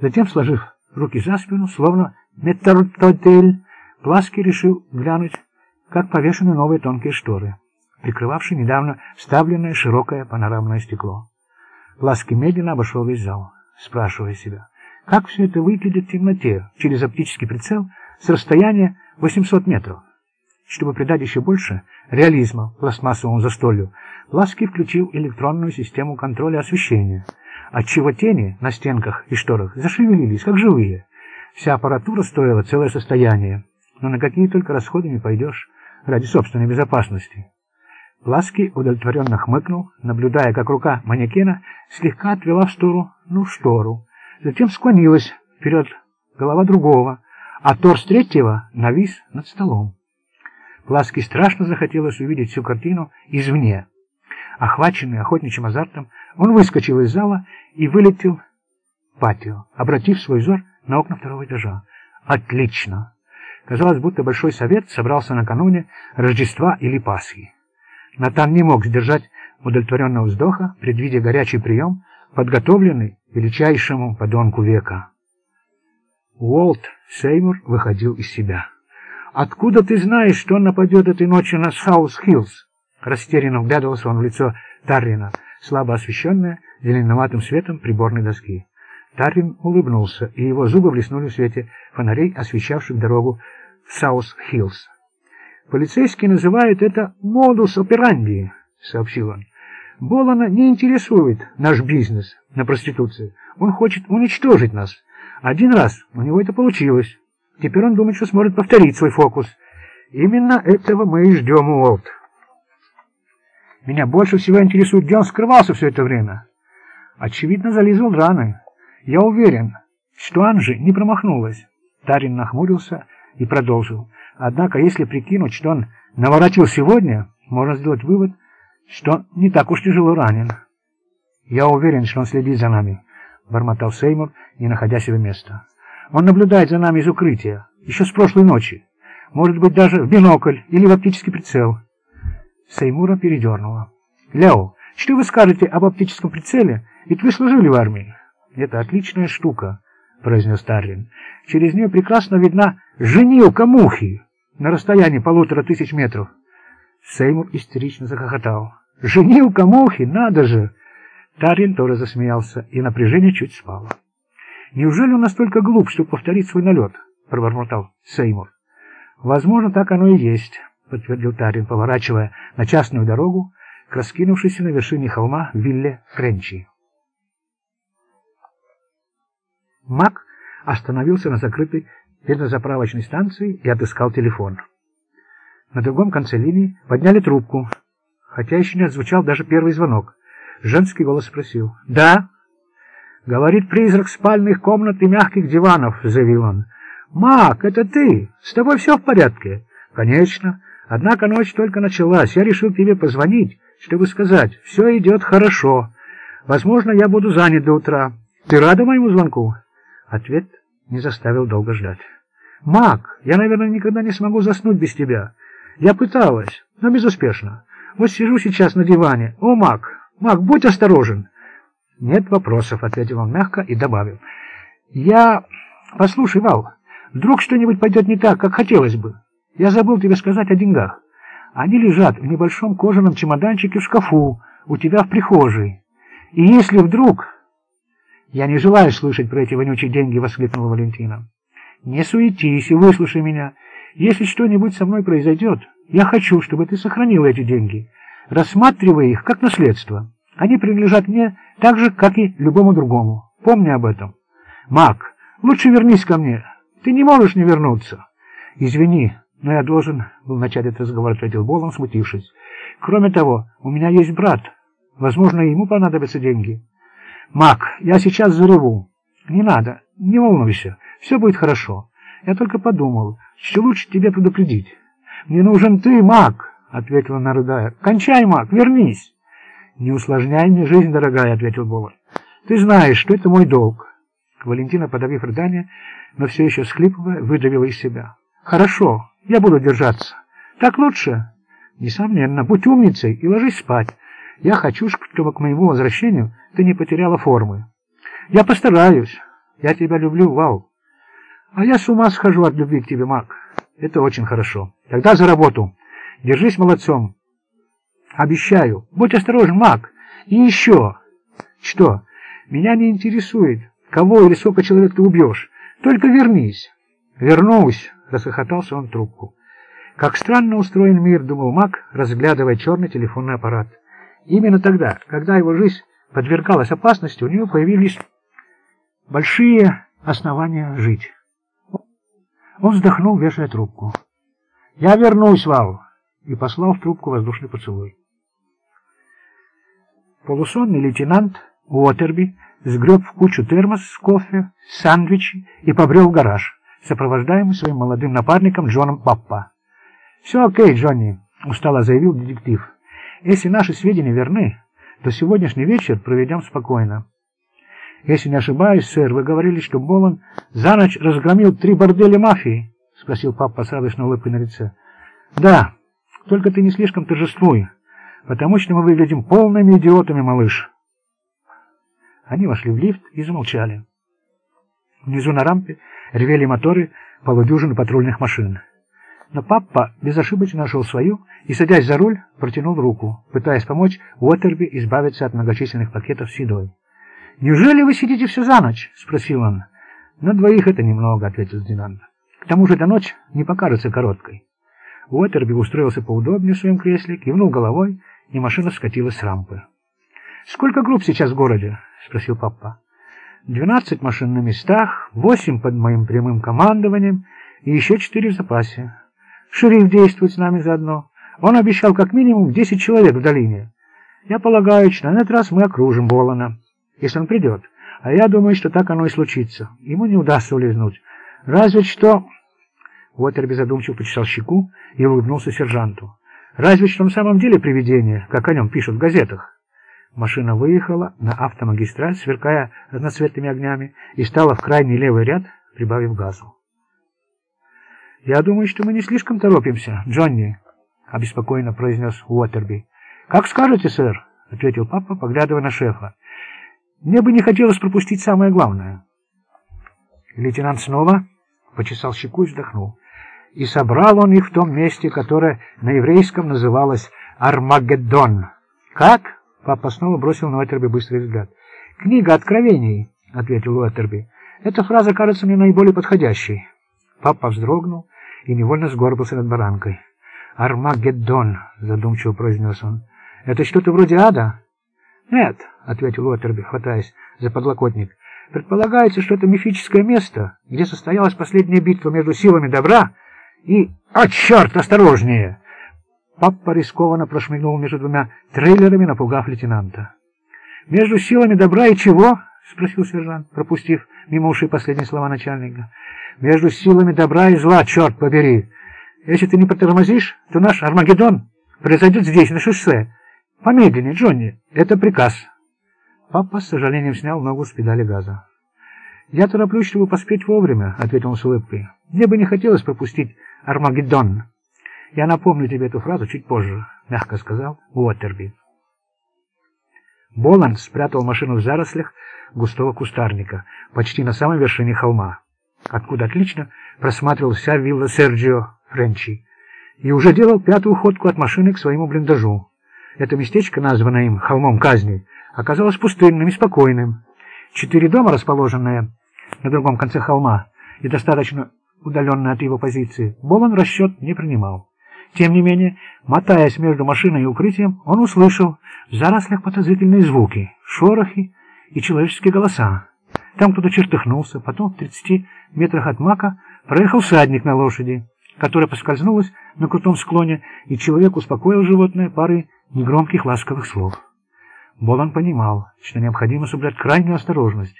Затем, сложив руки за спину, словно метрдотель, Пласки решил глянуть, как повешены новые тонкие шторы, прикрывавшие недавно вставленное широкое панорамное стекло. Пласки медленно обошел весь зал, спрашивая себя, как все это выглядит в темноте через оптический прицел с расстояния 800 метров. Чтобы придать еще больше реализма пластмассовому застолью, Пласки включил электронную систему контроля освещения, отчего тени на стенках и шторах зашевелились, как живые. Вся аппаратура стоила целое состояние, но на какие только расходы не пойдешь ради собственной безопасности. Пласки удовлетворенно хмыкнул, наблюдая, как рука манекена слегка отвела в сторону ну, штору, затем склонилась вперед голова другого, а торс третьего навис над столом. Пласки страшно захотелось увидеть всю картину извне. Охваченный охотничьим азартом, он выскочил из зала и вылетел в патио, обратив свой взор на окна второго этажа. Отлично! Казалось, будто Большой Совет собрался накануне Рождества или Пасхи. Натан не мог сдержать удовлетворенного вздоха, предвидя горячий прием, подготовленный величайшему подонку века. Уолт Сеймур выходил из себя. «Откуда ты знаешь, что он нападет этой ночью на Саус-Хиллз?» Растерянно вглядывался он в лицо Таррина, слабо освещенное зеленоватым светом приборной доски. Таррин улыбнулся, и его зубы блеснули в свете фонарей, освещавших дорогу в Саус-Хиллз. «Полицейские называют это modus operandi», — сообщил он. «Болана не интересует наш бизнес на проституции. Он хочет уничтожить нас. Один раз у него это получилось. Теперь он думает, что сможет повторить свой фокус. Именно этого мы и ждем, Уолт. Меня больше всего интересует, где он скрывался все это время. Очевидно, зализывал раны. Я уверен, что Анжи не промахнулась. Тарин нахмурился и продолжил. Однако, если прикинуть, что он наворотил сегодня, можно сделать вывод, что он не так уж тяжело ранен. Я уверен, что он следит за нами, бормотал Сеймур, не находя себе места. Он наблюдает за нами из укрытия, еще с прошлой ночи. Может быть, даже в бинокль или в оптический прицел. Сеймура передернула. «Лео, что вы скажете об оптическом прицеле? Ведь вы служили в армии». «Это отличная штука», — произнес Тарлин. «Через нее прекрасно видна женилка мухи на расстоянии полутора тысяч метров». Сеймур истерично захохотал. «Женилка мухи, надо же!» Тарлин тоже засмеялся, и напряжение чуть спало. «Неужели он настолько глуп, чтобы повторить свой налет?» — пробормотал Сеймур. «Возможно, так оно и есть», — подтвердил Тарин, поворачивая на частную дорогу к раскинувшейся на вершине холма вилле Френчи. Мак остановился на закрытой бензозаправочной станции и отыскал телефон. На другом конце линии подняли трубку, хотя еще не отзвучал даже первый звонок. Женский голос спросил. «Да?» «Говорит призрак спальных комнат и мягких диванов», — заявил он. «Мак, это ты? С тобой все в порядке?» «Конечно. Однако ночь только началась. Я решил тебе позвонить, чтобы сказать, все идет хорошо. Возможно, я буду занят до утра. Ты рада моему звонку?» Ответ не заставил долго ждать. «Мак, я, наверное, никогда не смогу заснуть без тебя. Я пыталась, но безуспешно. Вот сижу сейчас на диване. О, Мак, Мак, будь осторожен!» «Нет вопросов», — ответил он мягко и добавил. «Я... Послушай, Вал, вдруг что-нибудь пойдет не так, как хотелось бы. Я забыл тебе сказать о деньгах. Они лежат в небольшом кожаном чемоданчике в шкафу у тебя в прихожей. И если вдруг...» «Я не желаю слышать про эти вонючие деньги», — воскликнула Валентина. «Не суетись и выслушай меня. Если что-нибудь со мной произойдет, я хочу, чтобы ты сохранила эти деньги, рассматривая их как наследство. Они принадлежат мне так же, как и любому другому. Помни об этом. Мак, лучше вернись ко мне. Ты не можешь не вернуться. Извини, но я должен был начать этот разговор, ответил Болон, смутившись. Кроме того, у меня есть брат. Возможно, ему понадобятся деньги. Мак, я сейчас зареву. Не надо, не волнуйся, все будет хорошо. Я только подумал, что лучше тебе предупредить. Мне нужен ты, Мак, ответила она. Кончай, Мак, вернись. «Не усложняй мне жизнь, дорогая», — ответил Болон. «Ты знаешь, что это мой долг». Валентина, подавив рыдание, но все еще схлипывая, выдавила из себя. «Хорошо, я буду держаться. Так лучше?» «Несомненно. Будь умницей и ложись спать. Я хочу, чтобы к моему возвращению ты не потеряла формы». «Я постараюсь. Я тебя люблю, Вау. А я с ума схожу от любви к тебе, Мак. Это очень хорошо. Тогда за работу. Держись молодцом. Обещаю. Будь осторожен, Мак. И еще. Что? Меня не интересует, кого или сколько человек ты убьешь. Только вернись. Вернусь, расхохотался он трубку. Как странно устроен мир, думал Мак, разглядывая черный телефонный аппарат. Именно тогда, когда его жизнь подвергалась опасности, у него появились большие основания жить. Он вздохнул, вешая трубку. «Я вернусь, Вал!» и послал в трубку воздушный поцелуй. Полусонный лейтенант Уотерби сгреб в кучу термос с кофе, сандвичи и побрел в гараж, сопровождаемый своим молодым напарником Джоном Паппа. «Все окей, Джонни», — устало заявил детектив. «Если наши сведения верны, то сегодняшний вечер проведем спокойно. Если не ошибаюсь, сэр, вы говорили, что Болон за ночь разгромил три борделя мафии?» — спросил папа с радостной улыбкой на лице. «Да, только ты не слишком торжествуй, потому что мы выглядим полными идиотами, малыш». Они вошли в лифт и замолчали. Внизу на рампе ревели моторы полудюжины патрульных машин. Но папа безошибочно нашел свою и, садясь за руль, протянул руку, пытаясь помочь Уотерби избавиться от многочисленных пакетов с едой. «Неужели вы сидите все за ночь?» — спросил он. «На двоих это немного», — ответил лейтенант. «К тому же эта ночь не покажется короткой». Уотерби устроился поудобнее в своем кресле, кивнул головой, и машина скатилась с рампы. «Сколько групп сейчас в городе?» — спросил папа. «Двенадцать машин на местах, восемь под моим прямым командованием и еще четыре в запасе. Шериф действует с нами заодно. Он обещал как минимум десять человек в долине. Я полагаю, что на этот раз мы окружим Болана, если он придет. А я думаю, что так оно и случится. Ему не удастся улизнуть. Разве что...» Уотерби задумчиво почесал щеку и улыбнулся сержанту. «Разве что на самом деле привидение, как о нем пишут в газетах». Машина выехала на автомагистраль, сверкая разноцветными огнями, и стала в крайний левый ряд, прибавив газу. «Я думаю, что мы не слишком торопимся, Джонни», — обеспокоенно произнес Уотерби. «Как скажете, сэр», — ответил папа, поглядывая на шефа. «Мне бы не хотелось пропустить самое главное». Лейтенант снова почесал щеку и вздохнул. И собрал он их в том месте, которое на еврейском называлось Армагеддон. «Как?» Папа снова бросил на Уэттерби быстрый взгляд. «Книга Откровений», — ответил Уэттерби. «Эта фраза кажется мне наиболее подходящей». Папа вздрогнул и невольно сгорбился над баранкой. «Армагеддон», — задумчиво произнес он. «Это что-то вроде ада?» «Нет», — ответил Уэттерби, хватаясь за подлокотник. «Предполагается, что это мифическое место, где состоялась последняя битва между силами добра и... А, черт, осторожнее!» Папа рискованно прошмыгнул между двумя трейлерами, напугав лейтенанта. «Между силами добра и чего?» — спросил сержант, пропустив мимо ушей последние слова начальника. «Между силами добра и зла, черт побери! Если ты не протормозишь, то наш Армагеддон произойдет здесь, на шоссе. Помедленнее, Джонни, это приказ». Папа с сожалением снял ногу с педали газа. «Я тороплюсь, чтобы поспеть вовремя», — ответил он с улыбкой. «Мне бы не хотелось пропустить Армагеддон». «Я напомню тебе эту фразу чуть позже», — мягко сказал Уоттерби. Боланд спрятал машину в зарослях густого кустарника, почти на самой вершине холма, откуда отлично просматривалась вся вилла Серджио Френчи, и уже делал пятую ходку от машины к своему блиндажу. Это местечко, названное им «холмом казни», оказалось пустынным и спокойным. Четыре дома, расположенные на другом конце холма и достаточно удаленные от его позиции, Болан расчет не принимал. Тем не менее, мотаясь между машиной и укрытием, он услышал в зарослях подозрительные звуки, шорохи и человеческие голоса. Там кто-то чертыхнулся, потом в тридцати метрах от мака проехал всадник на лошади, которая поскользнулась на крутом склоне, и человек успокоил животное парой негромких ласковых слов. Болан понимал, что необходимо соблюдать крайнюю осторожность,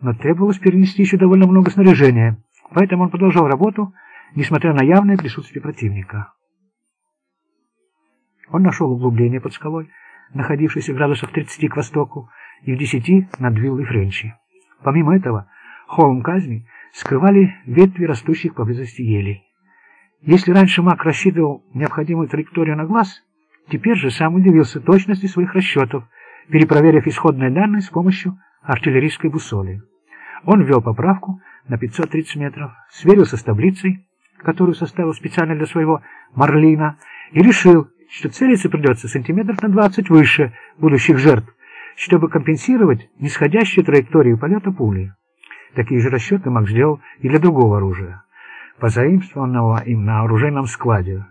но требовалось перенести еще довольно много снаряжения, поэтому он продолжал работу, несмотря на явное присутствие противника. Он нашел углубление под скалой, находившееся градусов 30 к востоку и в 10 над виллой Френчи. Помимо этого, холм казни скрывали ветви растущих поблизости елей. Если раньше маг рассчитывал необходимую траекторию на глаз, теперь же сам удивился точности своих расчетов, перепроверив исходные данные с помощью артиллерийской бусоли. Он ввел поправку на 530 метров, сверился с таблицей, которую составил специально для своего Марлина, и решил, что целиться придется сантиметров на 20 выше будущих жертв, чтобы компенсировать нисходящую траекторию полета пули. Такие же расчеты Мак сделал и для другого оружия, позаимствованного им на оружейном складе.